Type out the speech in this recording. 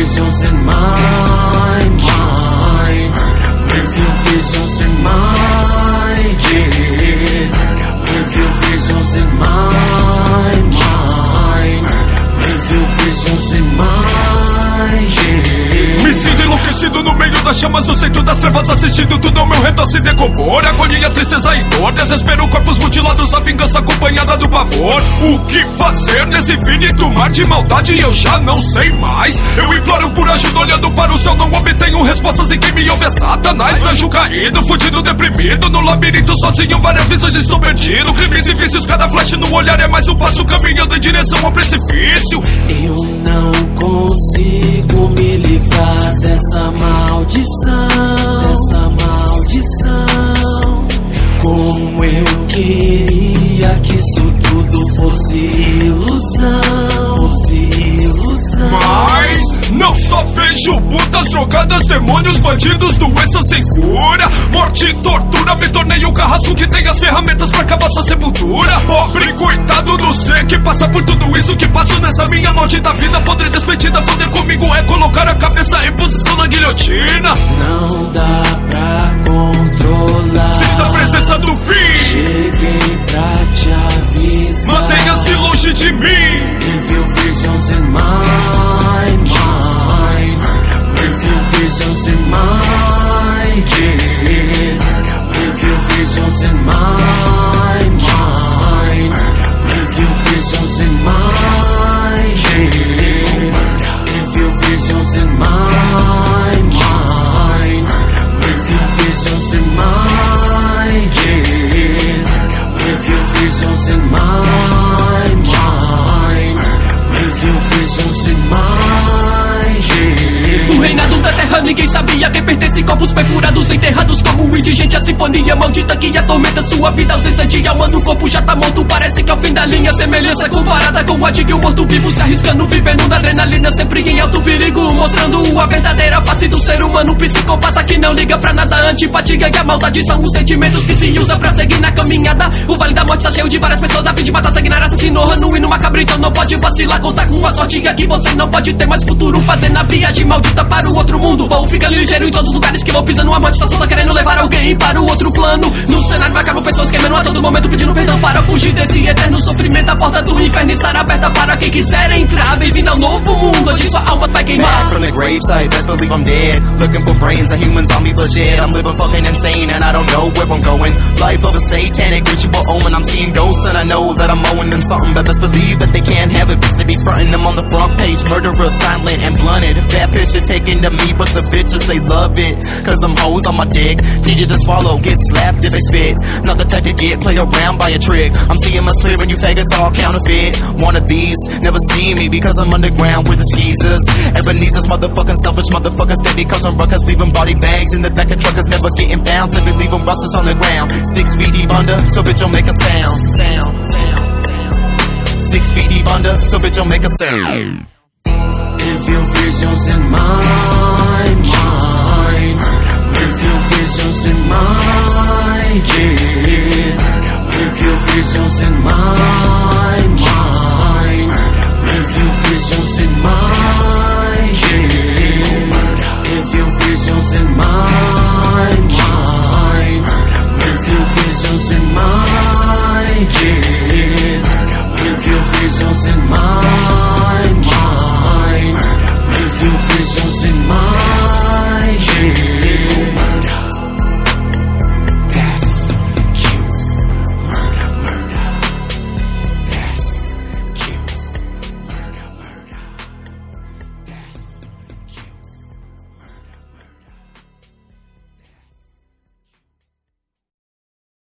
visions in my mind. Review visions in my head. Review visions in my mind. Review visions in my head. Enlouquecido no meio das chamas, no centro das trevas, assistindo tudo ao meu redor se decompor. Agonia, tristeza e dor, desespero, corpos mutilados, a vingança acompanhada do pavor. O que fazer nesse infinito mar de maldade? Eu já não sei mais. Eu imploro por ajuda, obtenho respostas. E quem me ouve é Satanás, anjo caído, fudido, deprimido. No labirinto, sozinho, várias visões estou perdido. Crimes e vícios, cada flash no olhar é mais um passo caminhando em direção ao precipício. Eu não consigo me livrar dessa maldição, dessa maldição. Como eu queria vejo putas, drogadas, demônios, bandidos, doenças sem cura. Morte e tortura, me tornei o carrasco que tem as ferramentas pra cavar sua sepultura. Pobre coitado do ser que passa por tudo isso que passo nessa minha maldita vida. Podre despedida, foder comigo é colocar a cabeça em posição na guilhotina. Não dá pra controlar. Sinta a presença do fim, Cheguei pra te avisar. mantenha-se longe de mim. Review visions in My kid. If you feel something, my mind. If you feel something, mind. Ninguém sabia Quem pertence corpos perfurados enterrados como indigente. A sinfonia maldita que atormenta sua vida. Ausência de alma no corpo já tá morto linha Semelhança comparada com a de que o morto vivo Se arriscando vivendo na adrenalina Sempre em alto perigo Mostrando a verdadeira face do ser humano Psicopata que não liga pra nada Antipatia e a maldade são os sentimentos Que se usa pra seguir na caminhada. O Vale da Morte está cheio de várias pessoas A fim de matar, sanguinar, assassino, genuíno, macabro Então não pode vacilar, contar com a sorte Que você não pode ter mais futuro Fazendo a viagem maldita para o outro mundo. Vou ficar ligeiro em todos os lugares que vou pisando A morte tá só querendo levar alguém para o outro a todo momento Pedindo perdão para fugir desse eterno sofrimento A porta do inferno estará aberta para quem quiser entrar Bem-vindo ao novo mundo onde sua alma vai queimar from the gravesite, best believe I'm dead. Looking for brains, a human zombie bullshit. I'm living fucking insane and I don't know where I'm going. Life of a satanic ritual omen. I'm and I know that I'm owing them something. But best believe that they can't have it because they be fronting them on the front page. Murderous, silent, and blunted. That picture taken to me, but the bitches they love it. Cause them hoes on my dick. Easy to swallow, get slapped if they spit. Not the type to get played around by a trick. I'm seeing my clear and you faggots all counterfeit. Wannabes never see me because I'm underground with the Jesus. Ebenezer's motherfucking selfish motherfuckers steady causing ruckus, leaving body bags in the back of truckers never getting found. Simply leaving rusters on the ground. Six feet deep under, so bitch don't make a sound sound. Six feet deep under, so bitch don't make a sound. If your vision's in my mind, if your vision's in my yeah, if your vision's in my mind, if your vision's in my yeah, if your vision's in my Jesus é mal